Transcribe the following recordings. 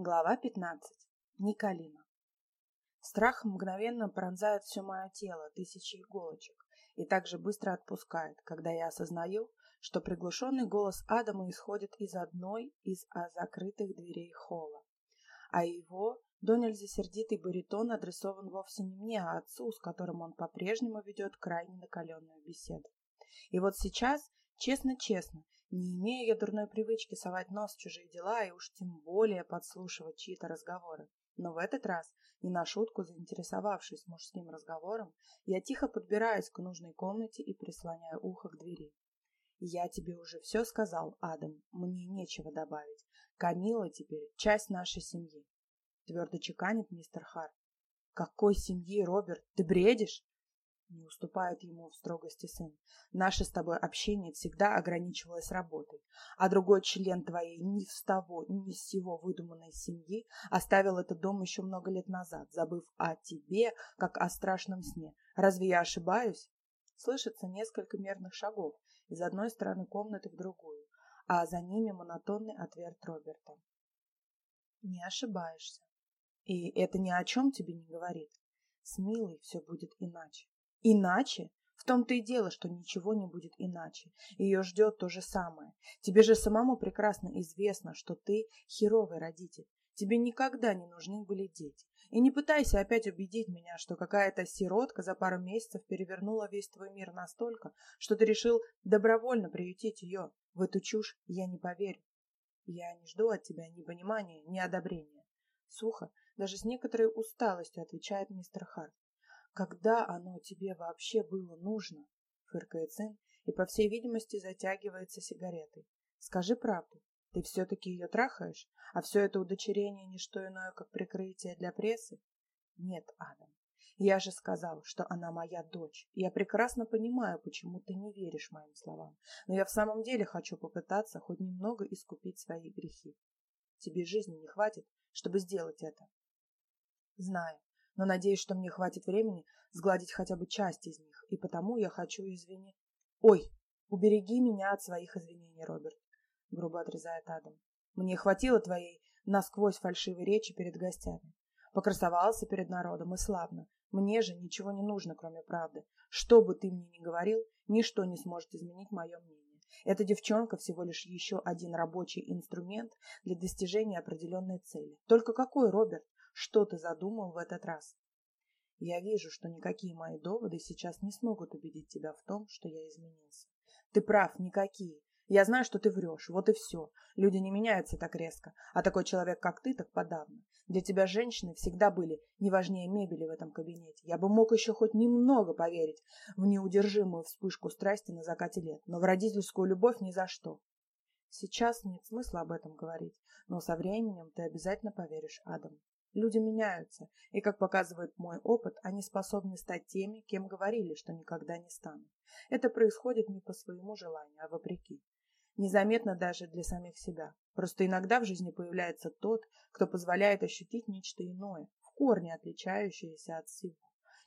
Глава 15. Николина. Страх мгновенно пронзает все мое тело, тысячи иголочек, и также быстро отпускает, когда я осознаю, что приглушенный голос Адама исходит из одной из закрытых дверей холла, а его до нельзя сердитый баритон адресован вовсе не мне, а отцу, с которым он по-прежнему ведет крайне накаленную беседу. И вот сейчас, честно-честно, не имея я дурной привычки совать нос в чужие дела и уж тем более подслушивать чьи-то разговоры, но в этот раз, не на шутку заинтересовавшись мужским разговором, я тихо подбираюсь к нужной комнате и прислоняю ухо к двери. «Я тебе уже все сказал, Адам, мне нечего добавить. Камила теперь часть нашей семьи», — твердо чеканит мистер Харт. «Какой семьи, Роберт? Ты бредишь?» Не уступает ему в строгости сын. Наше с тобой общение всегда ограничивалось работой, а другой член твоей ни с того, ни с сего выдуманной семьи оставил этот дом еще много лет назад, забыв о тебе, как о страшном сне. Разве я ошибаюсь? Слышится несколько мерных шагов из одной стороны комнаты в другую, а за ними монотонный ответ Роберта. Не ошибаешься. И это ни о чем тебе не говорит. С Милой все будет иначе. Иначе? В том-то и дело, что ничего не будет иначе. Ее ждет то же самое. Тебе же самому прекрасно известно, что ты херовый родитель. Тебе никогда не нужны были дети. И не пытайся опять убедить меня, что какая-то сиротка за пару месяцев перевернула весь твой мир настолько, что ты решил добровольно приютить ее. В эту чушь я не поверю. Я не жду от тебя ни понимания, ни одобрения. Сухо, даже с некоторой усталостью отвечает мистер Харт. Когда оно тебе вообще было нужно? Фыркает сын и, по всей видимости, затягивается сигаретой. Скажи правду. Ты все-таки ее трахаешь, а все это удочерение не что иное, как прикрытие для прессы? Нет, Адам. Я же сказал, что она моя дочь. Я прекрасно понимаю, почему ты не веришь моим словам. Но я в самом деле хочу попытаться хоть немного искупить свои грехи. Тебе жизни не хватит, чтобы сделать это. Знаю но надеюсь, что мне хватит времени сгладить хотя бы часть из них, и потому я хочу извинить. Ой, убереги меня от своих извинений, Роберт, грубо отрезает Адам. Мне хватило твоей насквозь фальшивой речи перед гостями. Покрасовался перед народом и славно. Мне же ничего не нужно, кроме правды. Что бы ты мне ни говорил, ничто не сможет изменить мое мнение. Эта девчонка всего лишь еще один рабочий инструмент для достижения определенной цели. Только какой, Роберт? Что ты задумал в этот раз? Я вижу, что никакие мои доводы сейчас не смогут убедить тебя в том, что я изменился. Ты прав, никакие. Я знаю, что ты врешь, вот и все. Люди не меняются так резко, а такой человек, как ты, так подавно. Для тебя женщины всегда были не важнее мебели в этом кабинете. Я бы мог еще хоть немного поверить в неудержимую вспышку страсти на закате лет, но в родительскую любовь ни за что. Сейчас нет смысла об этом говорить, но со временем ты обязательно поверишь, Адам. Люди меняются, и, как показывает мой опыт, они способны стать теми, кем говорили, что никогда не станут. Это происходит не по своему желанию, а вопреки. Незаметно даже для самих себя. Просто иногда в жизни появляется тот, кто позволяет ощутить нечто иное, в корне отличающееся от всего,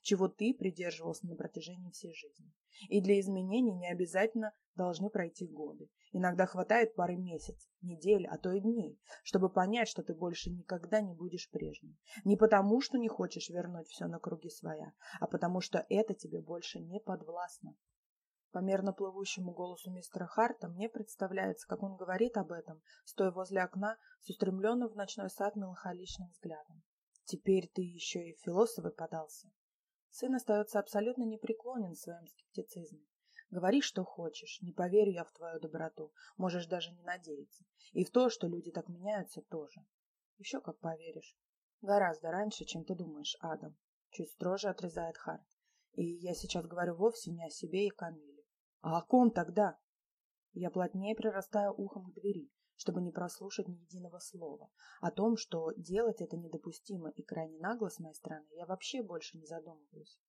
чего ты придерживался на протяжении всей жизни. И для изменений не обязательно должны пройти годы. Иногда хватает пары месяцев, недель, а то и дней, чтобы понять, что ты больше никогда не будешь прежним. Не потому, что не хочешь вернуть все на круги своя, а потому, что это тебе больше не подвластно. По мерно плывущему голосу мистера Харта мне представляется, как он говорит об этом, стоя возле окна с устремленным в ночной сад меланхоличным взглядом. «Теперь ты еще и философы подался». Сын остается абсолютно непреклонен в своем скептицизме. Говори, что хочешь, не поверю я в твою доброту, можешь даже не надеяться. И в то, что люди так меняются, тоже. Еще как поверишь. Гораздо раньше, чем ты думаешь, Адам. Чуть строже отрезает Харт. И я сейчас говорю вовсе не о себе и Камиле. А о ком тогда? Я плотнее прирастаю ухом к двери, чтобы не прослушать ни единого слова. О том, что делать это недопустимо и крайне нагло с моей стороны, я вообще больше не задумываюсь.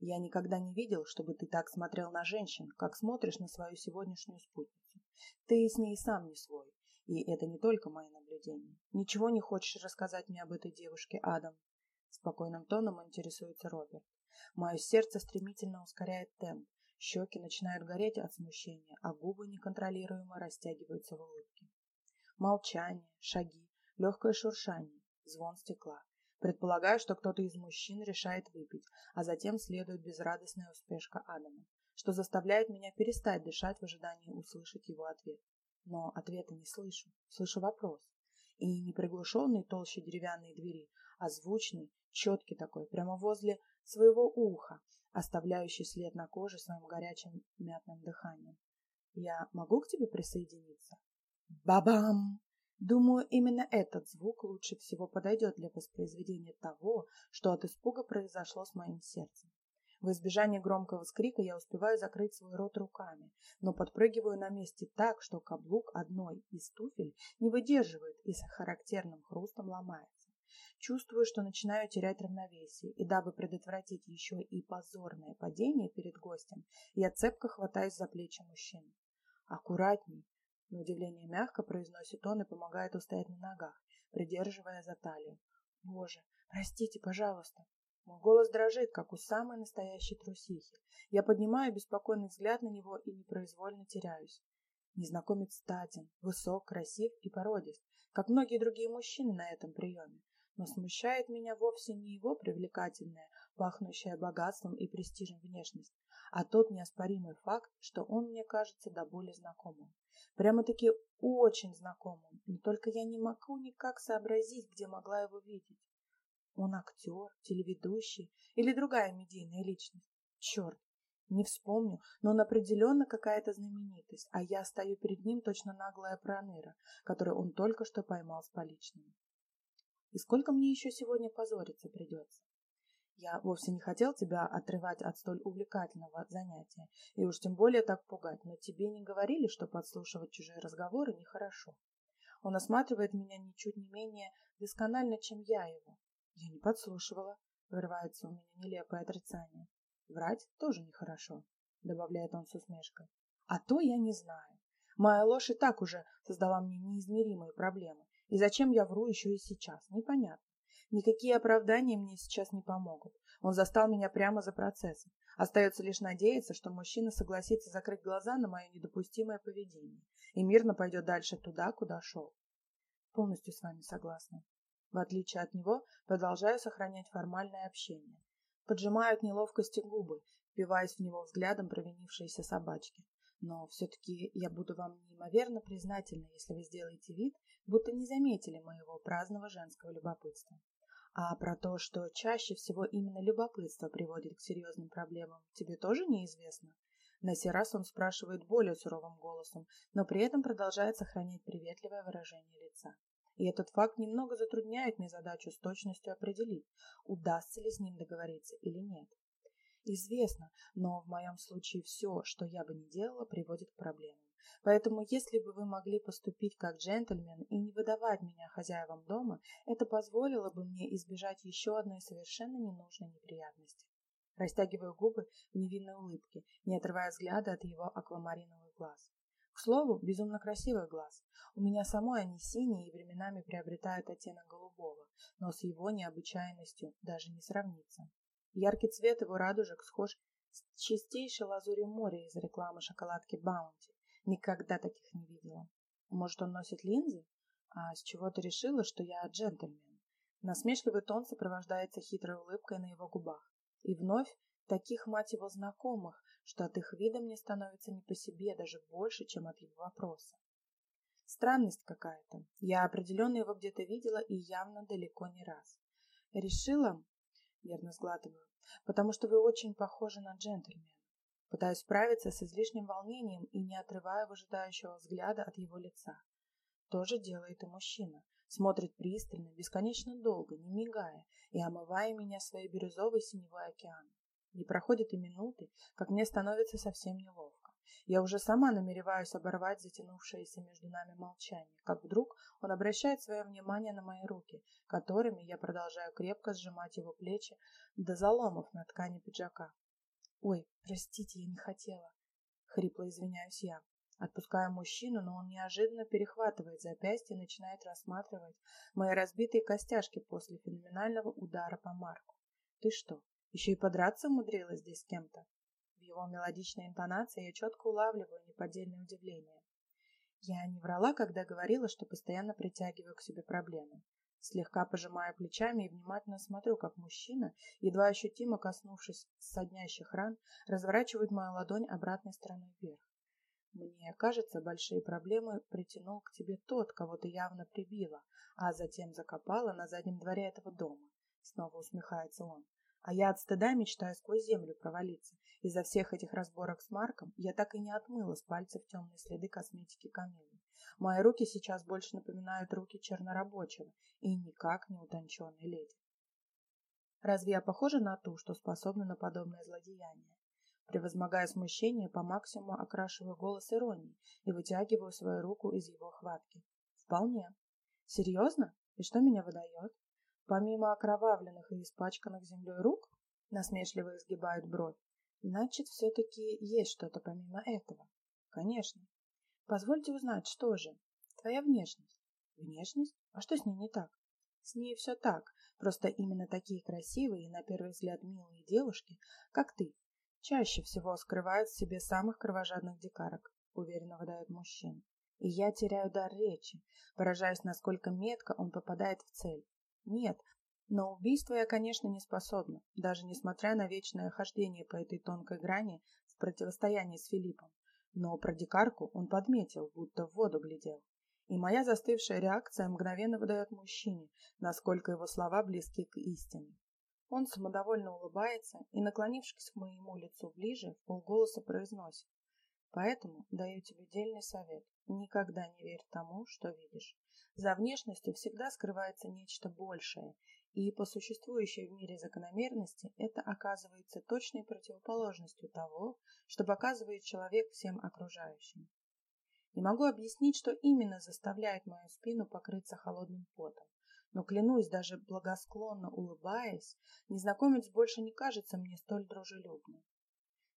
Я никогда не видел, чтобы ты так смотрел на женщин, как смотришь на свою сегодняшнюю спутницу. Ты с ней сам не свой. И это не только мои наблюдения. Ничего не хочешь рассказать мне об этой девушке, Адам? Спокойным тоном интересуется Роберт. Мое сердце стремительно ускоряет темп. Щеки начинают гореть от смущения, а губы неконтролируемо растягиваются в улыбке. Молчание, шаги, легкое шуршание, звон стекла. Предполагаю, что кто-то из мужчин решает выпить, а затем следует безрадостная успешка Адама, что заставляет меня перестать дышать в ожидании услышать его ответ. Но ответа не слышу, слышу вопрос. И не приглушенный толще деревянной двери, а звучный, четкий такой, прямо возле своего уха, оставляющий след на коже своим горячим мятным дыханием. Я могу к тебе присоединиться? Бабам! Думаю, именно этот звук лучше всего подойдет для воспроизведения того, что от испуга произошло с моим сердцем. В избежание громкого скрика я успеваю закрыть свой рот руками, но подпрыгиваю на месте так, что каблук одной из туфель не выдерживает и с характерным хрустом ломается. Чувствую, что начинаю терять равновесие, и дабы предотвратить еще и позорное падение перед гостем, я цепко хватаюсь за плечи мужчины. «Аккуратней!» На удивление мягко произносит он и помогает устоять на ногах, придерживая за талию. «Боже, простите, пожалуйста!» Мой голос дрожит, как у самой настоящей трусихи. Я поднимаю беспокойный взгляд на него и непроизвольно теряюсь. Незнакомец статен, высок, красив и породист, как многие другие мужчины на этом приеме. Но смущает меня вовсе не его привлекательная, пахнущая богатством и престижем внешность, а тот неоспоримый факт, что он мне кажется до боли знакомым. Прямо-таки очень знакомым, но только я не могу никак сообразить, где могла его видеть. Он актер, телеведущий или другая медийная личность. Черт, не вспомню, но он определенно какая-то знаменитость, а я стою перед ним точно наглая проныра, которую он только что поймал с поличными. И сколько мне еще сегодня позориться придется? Я вовсе не хотел тебя отрывать от столь увлекательного занятия, и уж тем более так пугать, но тебе не говорили, что подслушивать чужие разговоры нехорошо. Он осматривает меня ничуть не менее досконально, чем я его. Я не подслушивала, вырывается у меня нелепое отрицание. Врать тоже нехорошо, добавляет он с усмешкой. А то я не знаю. Моя ложь и так уже создала мне неизмеримые проблемы. И зачем я вру еще и сейчас, непонятно. Никакие оправдания мне сейчас не помогут. Он застал меня прямо за процессом. Остается лишь надеяться, что мужчина согласится закрыть глаза на мое недопустимое поведение и мирно пойдет дальше туда, куда шел. Полностью с вами согласна. В отличие от него, продолжаю сохранять формальное общение. Поджимаю от неловкости губы, впиваясь в него взглядом провинившейся собачки. Но все-таки я буду вам неимоверно признательна, если вы сделаете вид, будто не заметили моего праздного женского любопытства. А про то, что чаще всего именно любопытство приводит к серьезным проблемам, тебе тоже неизвестно? На сей раз он спрашивает более суровым голосом, но при этом продолжает сохранять приветливое выражение лица. И этот факт немного затрудняет мне задачу с точностью определить, удастся ли с ним договориться или нет. Известно, но в моем случае все, что я бы ни делала, приводит к проблемам. Поэтому, если бы вы могли поступить как джентльмен и не выдавать меня хозяевам дома, это позволило бы мне избежать еще одной совершенно ненужной неприятности. Растягиваю губы в невинной улыбке, не отрывая взгляда от его аквамариновых глаз. К слову, безумно красивый глаз. У меня самой они синие и временами приобретают оттенок голубого, но с его необычайностью даже не сравнится. Яркий цвет его радужек схож с чистейшей лазурью моря из рекламы шоколадки Баунти. Никогда таких не видела. Может, он носит линзы? А с чего ты решила, что я джентльмен? Насмешливый тон сопровождается хитрой улыбкой на его губах. И вновь таких, мать его, знакомых, что от их вида мне становится не по себе даже больше, чем от его вопроса. Странность какая-то. Я определенно его где-то видела и явно далеко не раз. Решила, нервно сглатываю, потому что вы очень похожи на джентльмена. Пытаюсь справиться с излишним волнением и не отрывая выжидающего взгляда от его лица. То же делает и мужчина. Смотрит пристально, бесконечно долго, не мигая, и омывая меня своей бирюзовой синевой океан. Не проходит и минуты, как мне становится совсем неловко. Я уже сама намереваюсь оборвать затянувшееся между нами молчание, как вдруг он обращает свое внимание на мои руки, которыми я продолжаю крепко сжимать его плечи до заломов на ткани пиджака. «Ой, простите, я не хотела». Хрипло извиняюсь я. Отпускаю мужчину, но он неожиданно перехватывает запястье и начинает рассматривать мои разбитые костяшки после феноменального удара по Марку. «Ты что, еще и подраться умудрилась здесь с кем-то?» В его мелодичной интонации я четко улавливаю неподдельное удивление. Я не врала, когда говорила, что постоянно притягиваю к себе проблемы. Слегка пожимая плечами и внимательно смотрю, как мужчина, едва ощутимо коснувшись соднящих ран, разворачивает мою ладонь обратной стороной вверх. Мне кажется, большие проблемы притянул к тебе тот, кого ты явно прибила, а затем закопала на заднем дворе этого дома. Снова усмехается он. А я от стыда мечтаю сквозь землю провалиться. Из-за всех этих разборок с Марком я так и не отмыла с пальцев темные следы косметики Камилы. Мои руки сейчас больше напоминают руки чернорабочего и никак не утонченной леди. Разве я похожа на ту, что способна на подобное злодеяние? Превозмогая смущение, по максимуму окрашиваю голос иронии и вытягиваю свою руку из его хватки. Вполне. Серьезно? И что меня выдает? Помимо окровавленных и испачканных землей рук, насмешливо изгибают бровь, значит, все-таки есть что-то помимо этого. Конечно. Позвольте узнать, что же? Твоя внешность. Внешность? А что с ней не так? С ней все так, просто именно такие красивые и, на первый взгляд, милые девушки, как ты, чаще всего скрывают в себе самых кровожадных дикарок, уверенно выдает мужчина. И я теряю дар речи, поражаясь, насколько метко он попадает в цель. Нет, на убийство я, конечно, не способна, даже несмотря на вечное хождение по этой тонкой грани в противостоянии с Филиппом. Но про дикарку он подметил, будто в воду глядел. И моя застывшая реакция мгновенно выдает мужчине, насколько его слова близки к истине. Он самодовольно улыбается и, наклонившись к моему лицу ближе, полголоса произносит. Поэтому даю тебе дельный совет. Никогда не верь тому, что видишь. За внешностью всегда скрывается нечто большее, и по существующей в мире закономерности это оказывается точной противоположностью того, что показывает человек всем окружающим. Не могу объяснить, что именно заставляет мою спину покрыться холодным потом но, клянусь, даже благосклонно улыбаясь, незнакомец больше не кажется мне столь дружелюбным.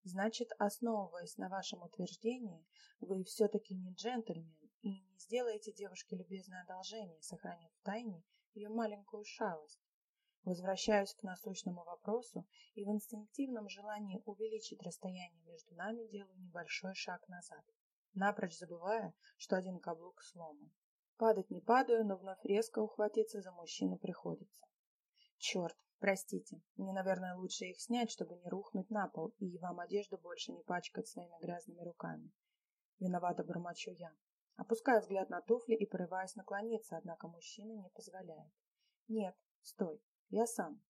Значит, основываясь на вашем утверждении, вы все-таки не джентльмен и не сделаете девушке любезное одолжение, сохранив в тайне ее маленькую шалость. Возвращаюсь к насущному вопросу и в инстинктивном желании увеличить расстояние между нами делаю небольшой шаг назад, напрочь забывая, что один каблук сломан. Падать не падаю, но вновь резко ухватиться за мужчину приходится. Черт, простите, мне, наверное, лучше их снять, чтобы не рухнуть на пол и вам одежду больше не пачкать своими грязными руками. Виновато бормочу я. Опускаю взгляд на туфли и порываюсь наклониться, однако мужчина не позволяет. Нет, стой, я сам.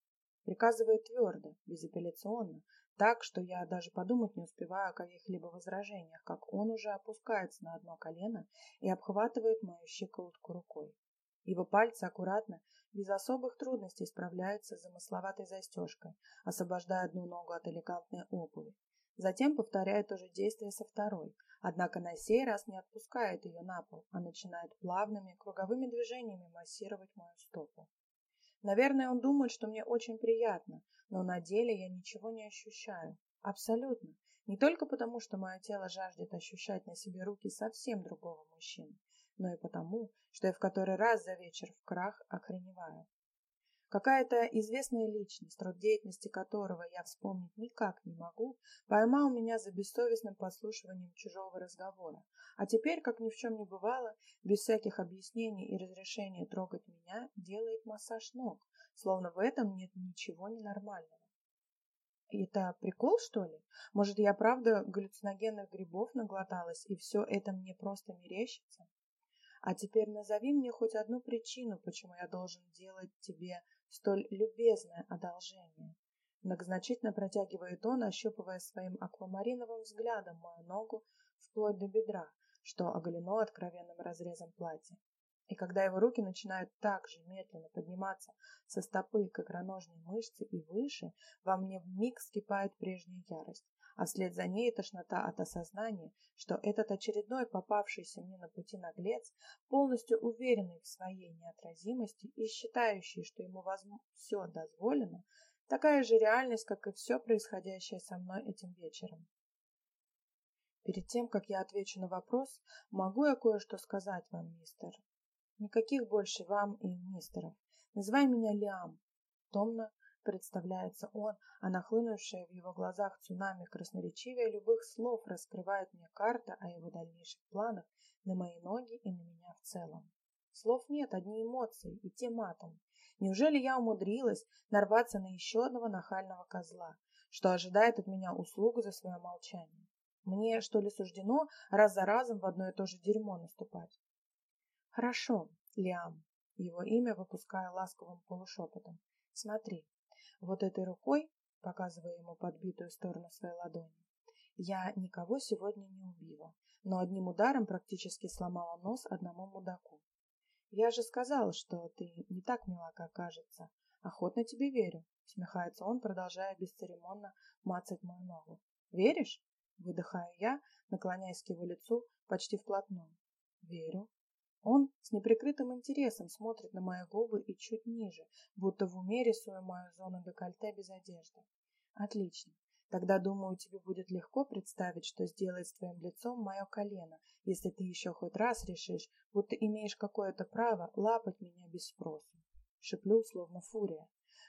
Приказывает твердо, безапелляционно, так, что я даже подумать не успеваю о каких-либо возражениях, как он уже опускается на одно колено и обхватывает мою щиколотку рукой. Его пальцы аккуратно, без особых трудностей справляются с замысловатой застежкой, освобождая одну ногу от элегантной обуви. Затем повторяет то же действие со второй, однако на сей раз не отпускает ее на пол, а начинает плавными круговыми движениями массировать мою стопу. Наверное, он думает, что мне очень приятно, но на деле я ничего не ощущаю. Абсолютно. Не только потому, что мое тело жаждет ощущать на себе руки совсем другого мужчины, но и потому, что я в который раз за вечер в крах охреневаю. Какая-то известная личность, род деятельности которого я вспомнить никак не могу, поймал меня за бессовестным послушиванием чужого разговора. А теперь, как ни в чем не бывало, без всяких объяснений и разрешения трогать меня, делает массаж ног, словно в этом нет ничего ненормального. Это прикол, что ли? Может, я правда галлюциногенных грибов наглоталась, и все это мне просто мерещится? А теперь назови мне хоть одну причину, почему я должен делать тебе столь любезное одолжение. Многозначительно протягивает он, ощупывая своим аквамариновым взглядом мою ногу вплоть до бедра, что оголено откровенным разрезом платья. И когда его руки начинают так же медленно подниматься со стопы к икроножной мышце и выше, во мне вмиг скипает прежняя ярость, а вслед за ней тошнота от осознания, что этот очередной попавшийся мне на пути наглец, полностью уверенный в своей неотразимости и считающий, что ему все дозволено, такая же реальность, как и все происходящее со мной этим вечером. Перед тем, как я отвечу на вопрос, могу я кое-что сказать вам, мистер? Никаких больше вам и мистеров. Называй меня Лиам. Томно представляется он, а нахлынувшая в его глазах цунами красноречивее любых слов раскрывает мне карта о его дальнейших планах на мои ноги и на меня в целом. Слов нет, одни эмоции, и те матом. Неужели я умудрилась нарваться на еще одного нахального козла, что ожидает от меня услугу за свое молчание? Мне, что ли, суждено раз за разом в одно и то же дерьмо наступать? Хорошо, Лиам, его имя выпуская ласковым полушепотом. Смотри, вот этой рукой, показывая ему подбитую сторону своей ладони, я никого сегодня не убила, но одним ударом практически сломала нос одному мудаку. Я же сказала, что ты не так мила, как кажется. Охотно тебе верю, смехается он, продолжая бесцеремонно мацать мою ногу. Веришь? Выдыхаю я, наклоняясь к его лицу почти вплотную. Верю. С неприкрытым интересом смотрит на мои губы и чуть ниже, будто в уме рисуя мою зону декольте без одежды. Отлично. Тогда, думаю, тебе будет легко представить, что сделает с твоим лицом мое колено, если ты еще хоть раз решишь, будто имеешь какое-то право лапать меня без спросу. Шиплю, словно фурия.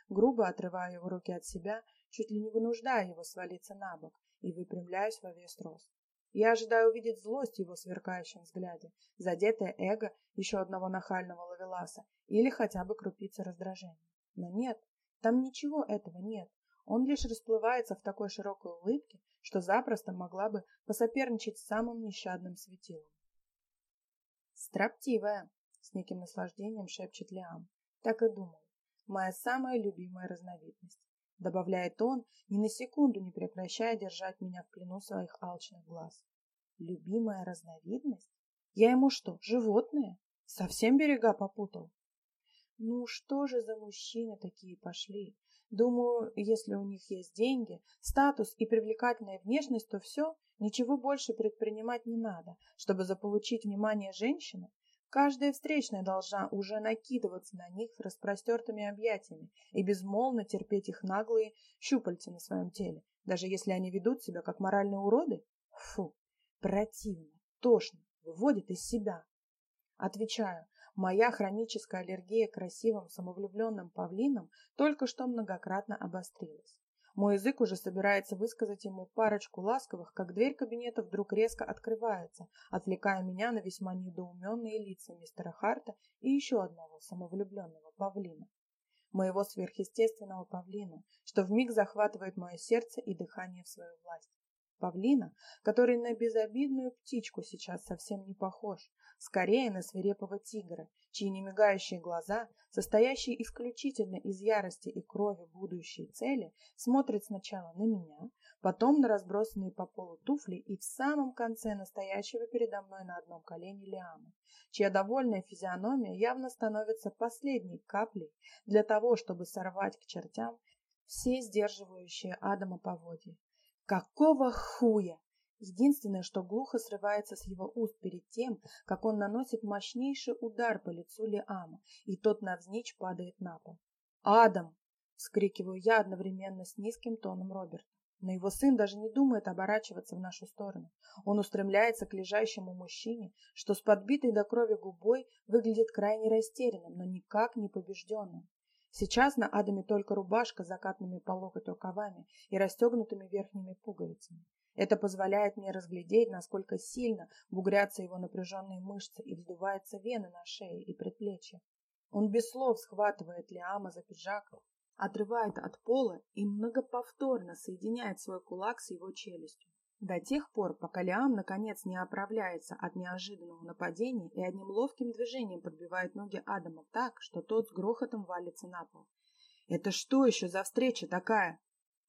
Грубо отрываю его руки от себя, чуть ли не вынуждая его свалиться на бок, и выпрямляюсь во весь рост. Я ожидаю увидеть злость в его сверкающем взгляде, задетое эго еще одного нахального ловеласа или хотя бы крупица раздражения. Но нет, там ничего этого нет. Он лишь расплывается в такой широкой улыбке, что запросто могла бы посоперничать с самым нещадным светилом. «Строптивая!» — с неким наслаждением шепчет Лиам. «Так и думал. Моя самая любимая разновидность добавляет он, ни на секунду не прекращая держать меня в плену своих алчных глаз. Любимая разновидность? Я ему что, животное? Совсем берега попутал? Ну что же за мужчины такие пошли? Думаю, если у них есть деньги, статус и привлекательная внешность, то все, ничего больше предпринимать не надо, чтобы заполучить внимание женщины, Каждая встречная должна уже накидываться на них распростертыми объятиями и безмолвно терпеть их наглые щупальца на своем теле, даже если они ведут себя как моральные уроды? Фу, противно, тошно, выводит из себя. Отвечаю, моя хроническая аллергия к красивым самовлюбленным павлинам только что многократно обострилась. Мой язык уже собирается высказать ему парочку ласковых, как дверь кабинета вдруг резко открывается, отвлекая меня на весьма недоуменные лица мистера Харта и еще одного самовлюбленного павлина. Моего сверхъестественного павлина, что вмиг захватывает мое сердце и дыхание в свою власть. Павлина, который на безобидную птичку сейчас совсем не похож, скорее на свирепого тигра, чьи немигающие глаза, состоящие исключительно из ярости и крови будущей цели, смотрят сначала на меня, потом на разбросанные по полу туфли и в самом конце настоящего передо мной на одном колене Лиама, чья довольная физиономия явно становится последней каплей для того, чтобы сорвать к чертям все сдерживающие Адама поводья. Какого хуя? Единственное, что глухо срывается с его уст перед тем, как он наносит мощнейший удар по лицу Лиама, и тот навзничь падает на пол. «Адам!» — вскрикиваю я одновременно с низким тоном Роберта. Но его сын даже не думает оборачиваться в нашу сторону. Он устремляется к лежащему мужчине, что с подбитой до крови губой выглядит крайне растерянным, но никак не побежденным. Сейчас на Адаме только рубашка с закатными по локоть рукавами и расстегнутыми верхними пуговицами. Это позволяет мне разглядеть, насколько сильно бугрятся его напряженные мышцы и вздуваются вены на шее и предплечье. Он без слов схватывает Лиама за пиджак, отрывает от пола и многоповторно соединяет свой кулак с его челюстью. До тех пор, пока Лиам наконец не оправляется от неожиданного нападения и одним ловким движением подбивает ноги Адама так, что тот с грохотом валится на пол. «Это что еще за встреча такая?»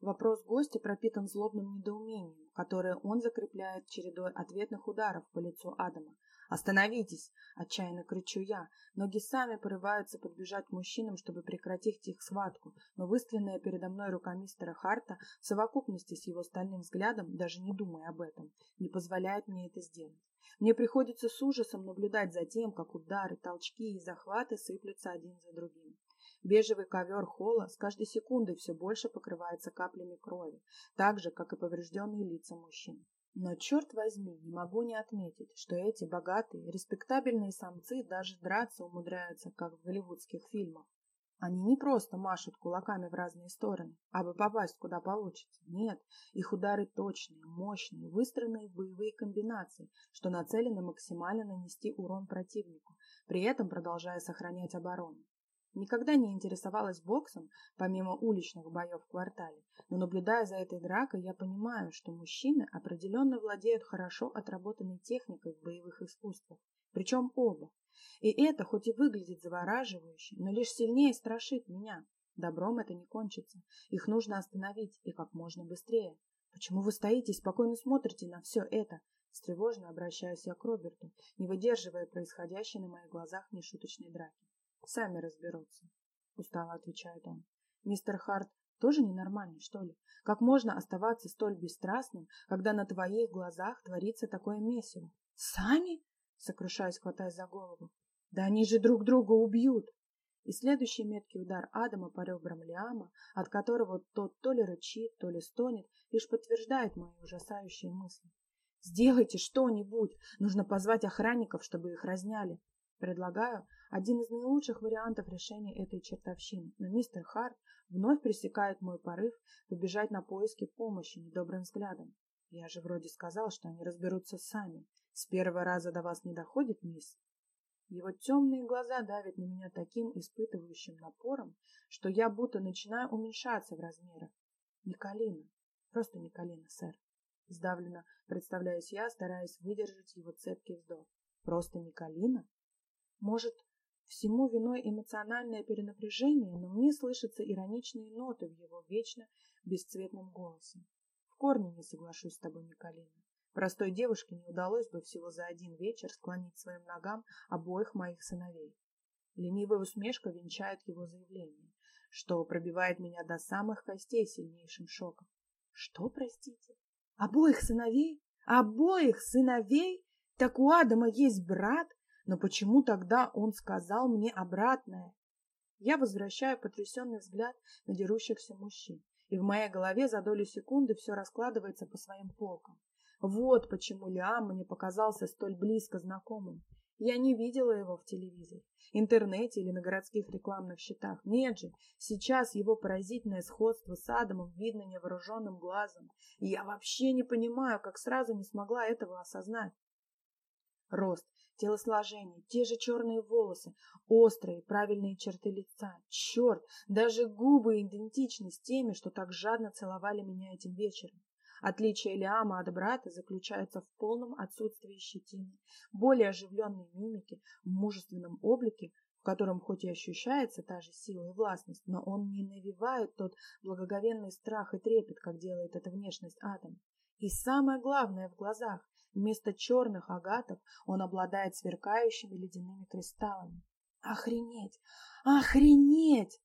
Вопрос гостя пропитан злобным недоумением, которое он закрепляет чередой ответных ударов по лицу Адама. «Остановитесь!» – отчаянно кричу я. Ноги сами порываются подбежать к мужчинам, чтобы прекратить их схватку, но выставленная передо мной рука мистера Харта в совокупности с его стальным взглядом, даже не думая об этом, не позволяет мне это сделать. Мне приходится с ужасом наблюдать за тем, как удары, толчки и захваты сыплются один за другим. Бежевый ковер холла с каждой секундой все больше покрывается каплями крови, так же, как и поврежденные лица мужчин. Но, черт возьми, не могу не отметить, что эти богатые, респектабельные самцы даже драться умудряются, как в голливудских фильмах. Они не просто машут кулаками в разные стороны, а бы попасть куда получится. Нет, их удары точные, мощные, выстроенные в боевые комбинации, что нацелены максимально нанести урон противнику, при этом продолжая сохранять оборону. Никогда не интересовалась боксом, помимо уличных боев в квартале, но наблюдая за этой дракой, я понимаю, что мужчины определенно владеют хорошо отработанной техникой в боевых искусствах, причем оба. И это, хоть и выглядит завораживающе, но лишь сильнее страшит меня. Добром это не кончится. Их нужно остановить, и как можно быстрее. Почему вы стоите и спокойно смотрите на все это? Встревоженно обращаюсь я к Роберту, не выдерживая происходящей на моих глазах нешуточной драки. Сами разберутся, устало отвечает он. Мистер Харт тоже ненормальный, что ли? Как можно оставаться столь бесстрастным, когда на твоих глазах творится такое месиво? Сами? сокрушаясь, хватаясь за голову. Да они же друг друга убьют! И следующий меткий удар Адама по ребрам Лиама, от которого тот то ли рычит, то ли стонет, лишь подтверждает мои ужасающие мысли. «Сделайте что-нибудь! Нужно позвать охранников, чтобы их разняли!» Предлагаю один из наилучших вариантов решения этой чертовщины, но мистер Харт вновь пресекает мой порыв побежать на поиски помощи недобрым взглядом. Я же вроде сказал, что они разберутся сами. С первого раза до вас не доходит, мисс? Его темные глаза давят на меня таким испытывающим напором, что я будто начинаю уменьшаться в размерах. Николина. Просто Николина, сэр. Сдавленно представляюсь я, стараясь выдержать его цепкий вздох. Просто Николина? Может, всему виной эмоциональное перенапряжение, но мне слышатся ироничные ноты в его вечно бесцветном голосе. В корне не соглашусь с тобой, Николина. Простой девушке не удалось бы всего за один вечер склонить своим ногам обоих моих сыновей. Ленивая усмешка венчает его заявление, что пробивает меня до самых костей сильнейшим шоком. Что, простите? Обоих сыновей? Обоих сыновей? Так у Адама есть брат? Но почему тогда он сказал мне обратное? Я возвращаю потрясенный взгляд на дерущихся мужчин, и в моей голове за долю секунды все раскладывается по своим полкам. Вот почему Лиам мне показался столь близко знакомым. Я не видела его в телевизоре, интернете или на городских рекламных счетах. Нет же, сейчас его поразительное сходство с Адамом видно невооруженным глазом. И я вообще не понимаю, как сразу не смогла этого осознать. Рост, телосложение, те же черные волосы, острые правильные черты лица. Черт, даже губы идентичны с теми, что так жадно целовали меня этим вечером. Отличие Лиама от брата заключается в полном отсутствии щетины, более оживленной мимики, в мужественном облике, в котором хоть и ощущается та же сила и властность, но он не навевает тот благоговенный страх и трепет, как делает эта внешность Адам. И самое главное в глазах, вместо черных агатов он обладает сверкающими ледяными кристаллами. Охренеть! Охренеть!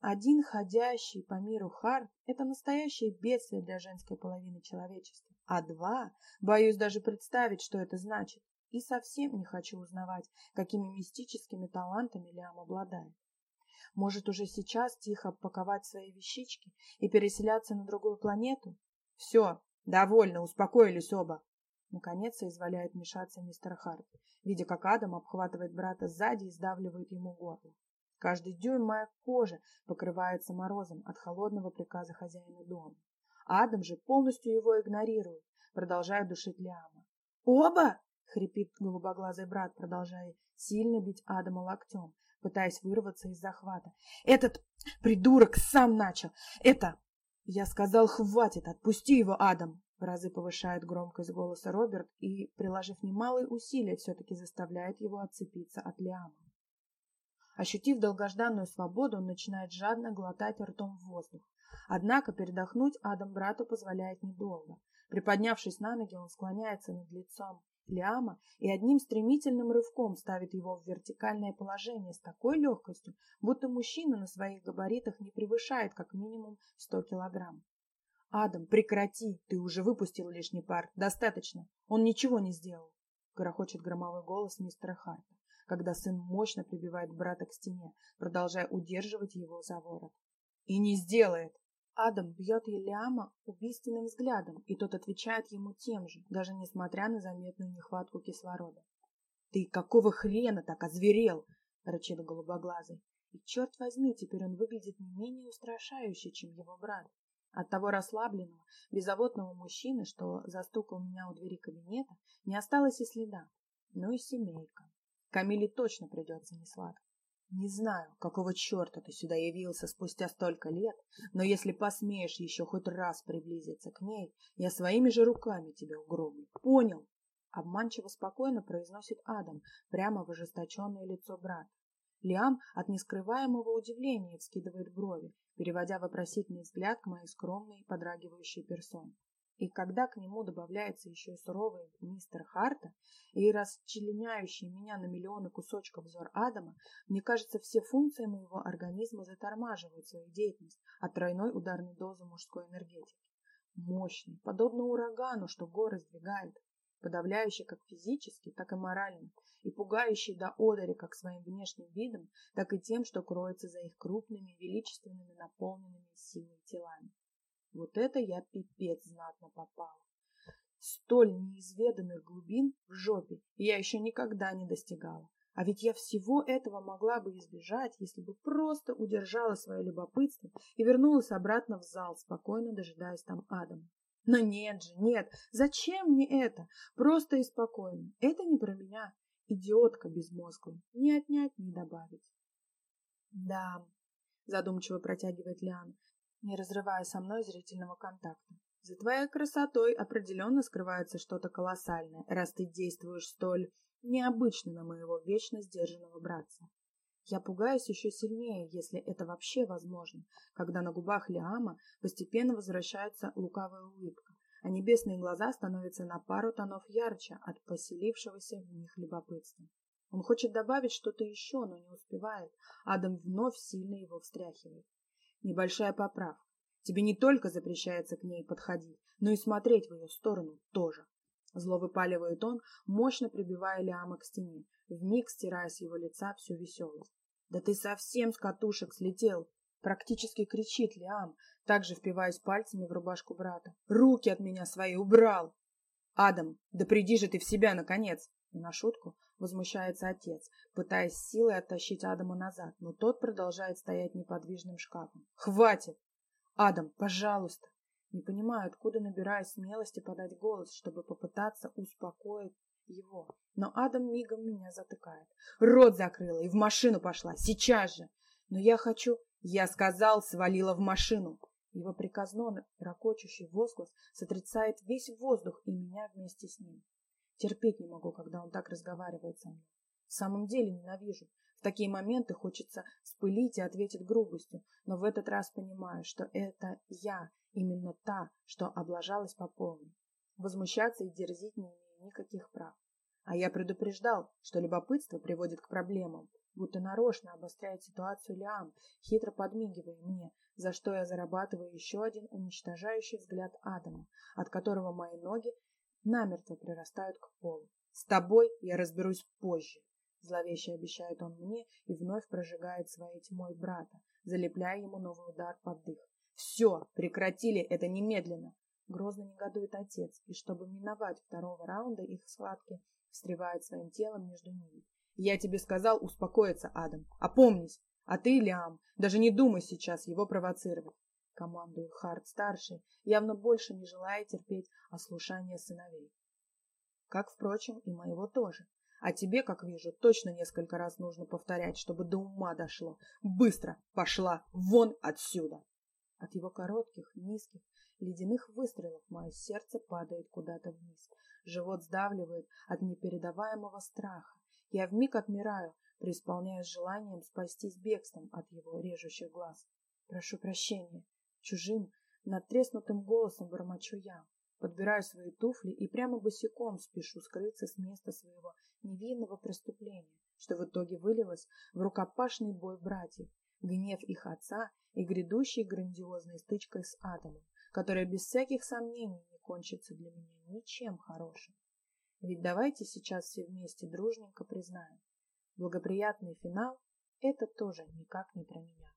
Один ходящий по миру Харт – это настоящее бедствие для женской половины человечества. А два – боюсь даже представить, что это значит. И совсем не хочу узнавать, какими мистическими талантами Лиам обладает. Может, уже сейчас тихо паковать свои вещички и переселяться на другую планету? Все, довольно, успокоились оба. Наконец изволяет вмешаться мистер Харт, видя, как Адам обхватывает брата сзади и сдавливает ему горло. Каждый дюйм моя кожа покрывается морозом от холодного приказа хозяина дома. Адам же полностью его игнорирует, продолжая душить Лиама. «Оба!» — хрипит голубоглазый брат, продолжая сильно бить Адама локтем, пытаясь вырваться из захвата. «Этот придурок сам начал! Это...» «Я сказал, хватит! Отпусти его, Адам!» В разы повышает громкость голоса Роберт и, приложив немалые усилия, все-таки заставляет его отцепиться от Лиама. Ощутив долгожданную свободу, он начинает жадно глотать ртом воздух. Однако передохнуть Адам брату позволяет недолго. Приподнявшись на ноги, он склоняется над лицом Лиама и одним стремительным рывком ставит его в вертикальное положение с такой легкостью, будто мужчина на своих габаритах не превышает как минимум 100 килограмм. «Адам, прекрати! Ты уже выпустил лишний пар. Достаточно. Он ничего не сделал!» — грохочет громовой голос мистера Харта когда сын мощно прибивает брата к стене, продолжая удерживать его за ворот. И не сделает. Адам бьет Елиама убийственным взглядом, и тот отвечает ему тем же, даже несмотря на заметную нехватку кислорода. «Ты какого хрена так озверел?» — рычит голубоглазый. И черт возьми, теперь он выглядит не менее устрашающе, чем его брат. От того расслабленного, беззаботного мужчины, что застукал меня у двери кабинета, не осталось и следа. Ну и семейка. Камиле точно придется несладко. Не знаю, какого черта ты сюда явился спустя столько лет, но если посмеешь еще хоть раз приблизиться к ней, я своими же руками тебя угроблю. Понял? Обманчиво спокойно произносит Адам прямо в ожесточенное лицо брата. Лиам от нескрываемого удивления вскидывает брови, переводя вопросительный взгляд к моей скромной подрагивающей персоне. И когда к нему добавляется еще и суровый мистер Харта и расчленяющий меня на миллионы кусочков взор Адама, мне кажется, все функции моего организма затормаживают свою деятельность от тройной ударной дозы мужской энергетики. Мощный, подобно урагану, что горы сдвигает, подавляющий как физически, так и морально, и пугающий до одери как своим внешним видом, так и тем, что кроется за их крупными, величественными, наполненными силой телами. Вот это я пипец знатно попала. Столь неизведанных глубин в жопе я еще никогда не достигала. А ведь я всего этого могла бы избежать, если бы просто удержала свое любопытство и вернулась обратно в зал, спокойно дожидаясь там Адама. Но нет же, нет, зачем мне это? Просто и спокойно. Это не про меня. Идиотка безмозглая. Ни отнять, ни добавить. Да, задумчиво протягивает Лиан, не разрывая со мной зрительного контакта. За твоей красотой определенно скрывается что-то колоссальное, раз ты действуешь столь необычно на моего вечно сдержанного братца. Я пугаюсь еще сильнее, если это вообще возможно, когда на губах Лиама постепенно возвращается лукавая улыбка, а небесные глаза становятся на пару тонов ярче от поселившегося в них любопытства. Он хочет добавить что-то еще, но не успевает. Адам вновь сильно его встряхивает. Небольшая поправка. Тебе не только запрещается к ней подходить, но и смотреть в ее сторону тоже. Зло выпаливает он, мощно прибивая Лиама к стене, вмиг стирая с его лица всю веселость. «Да ты совсем с катушек слетел!» Практически кричит Лиам, также впиваясь пальцами в рубашку брата. «Руки от меня свои убрал!» «Адам, да приди же ты в себя, наконец!» И на шутку возмущается отец, пытаясь силой оттащить Адама назад, но тот продолжает стоять неподвижным шкафом. «Хватит! Адам, пожалуйста!» Не понимаю, откуда набираю смелости подать голос, чтобы попытаться успокоить его. Но Адам мигом меня затыкает. Рот закрыла и в машину пошла. Сейчас же. Но я хочу... Я сказал, свалила в машину. Его приказной, ракочущий возглас сотрясает весь воздух и меня вместе с ним. Терпеть не могу, когда он так разговаривает со мной. В самом деле ненавижу. В такие моменты хочется спылить и ответить грубостью, но в этот раз понимаю, что это я, именно та, что облажалась по полной. Возмущаться и дерзить не имею никаких прав. А я предупреждал, что любопытство приводит к проблемам, будто нарочно обостряет ситуацию Лиам, хитро подмигивая мне, за что я зарабатываю еще один уничтожающий взгляд Адама, от которого мои ноги намертво прирастают к полу. С тобой я разберусь позже, зловеще обещает он мне и вновь прожигает своей тьмой брата, залепляя ему новый удар под дых. Все, прекратили это немедленно. Грозно негодует отец, и чтобы миновать второго раунда их схватки, встревает своим телом между ними. Я тебе сказал успокоиться, Адам. Опомнись. А ты, Лиам, даже не думай сейчас его провоцировать. Командую Харт-старший, явно больше не желая терпеть ослушание сыновей. Как, впрочем, и моего тоже. А тебе, как вижу, точно несколько раз нужно повторять, чтобы до ума дошло. Быстро пошла вон отсюда! От его коротких, низких, ледяных выстрелов мое сердце падает куда-то вниз. Живот сдавливает от непередаваемого страха. Я вмиг отмираю, преисполняясь желанием спастись бегством от его режущих глаз. Прошу прощения. Чужим, надтреснутым голосом бормочу я. Подбираю свои туфли и прямо босиком спешу скрыться с места своего невинного преступления, что в итоге вылилось в рукопашный бой братьев, гнев их отца и грядущей грандиозной стычкой с Адамом, которая без всяких сомнений не кончится для меня ничем хорошим. Ведь давайте сейчас все вместе дружненько признаем, благоприятный финал – это тоже никак не про меня.